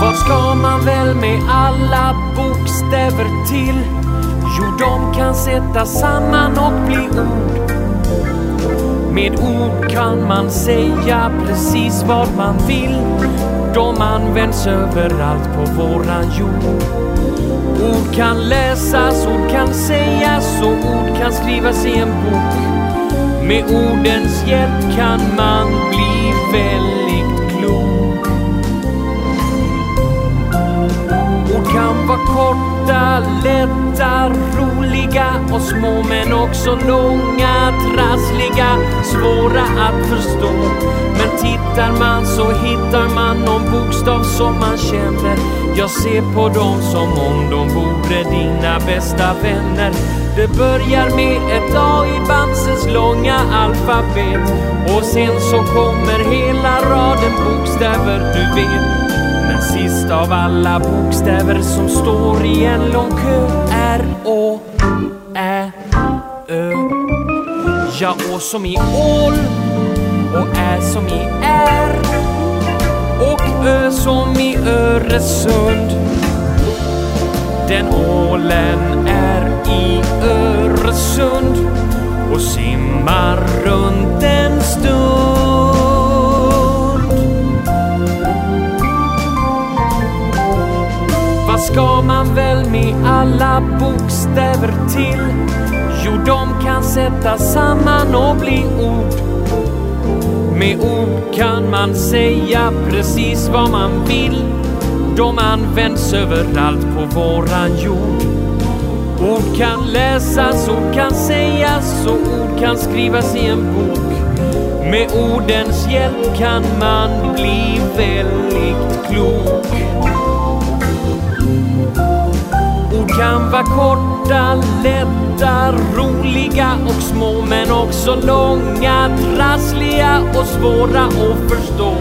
Vad ska man väl med alla bokstäver till? Jo, de kan sättas samman och bli ord. Med ord kan man säga precis vad man vill. De används överallt på våran jord. Ord kan läsas, ord kan sägas och ord kan skrivas i en bok. Med ordens hjälp kan man bli väldigt lätta, roliga och små men också långa, trassliga, svåra att förstå. Men tittar man så hittar man någon bokstav som man känner. Jag ser på dem som om de vore dina bästa vänner. Det börjar med ett A i Bamses långa alfabet och sen så kommer hela raden bokstäver du vet. Sist av alla bokstäver som står i en lång kö är Å, Ä, Ö. Ja, Å som i ål och Ä som i är och Ö som i Öresund. Den ålen är i Öresund och simmar runt ska man väl med alla bokstäver till? Jo, de kan sättas samman och bli ord. Med ord kan man säga precis vad man vill. De används överallt på våran jord. Ord kan läsas, ord kan sägas och ord kan skrivas i en bok. Med ordens hjälp kan man bli väldigt klok. Kan vara korta, lätta, roliga och små men också långa, trassliga och svåra att förstå.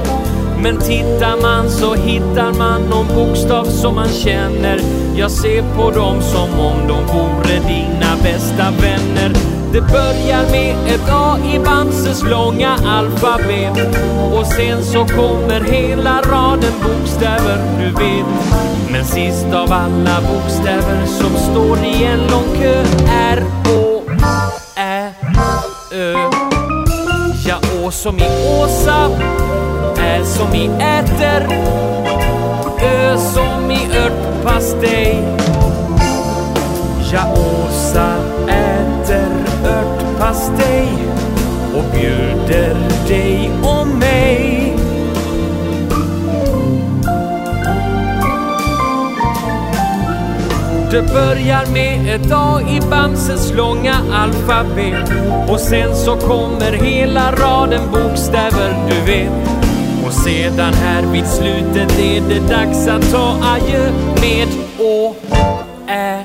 Men tittar man så hittar man någon bokstav som man känner. Jag ser på dem som om de vore dina bästa vänner. Det börjar med ett A i Bamses långa alfabet och sen så kommer hela raden bokstäver du vet. Men sist av alla bokstäver som står i en lång kö är Å, Ä, Ö. Ja, Å som i Åsa, Ä som i äter, Ö som i örtpastej. Ja, Åsa äter örtpastej och bjuder dig och mig. Det börjar med ett A i Bamses långa alfabet och sen så kommer hela raden bokstäver du vet. Och sedan här vid slutet är det dags att ta adjö med Å, Ä,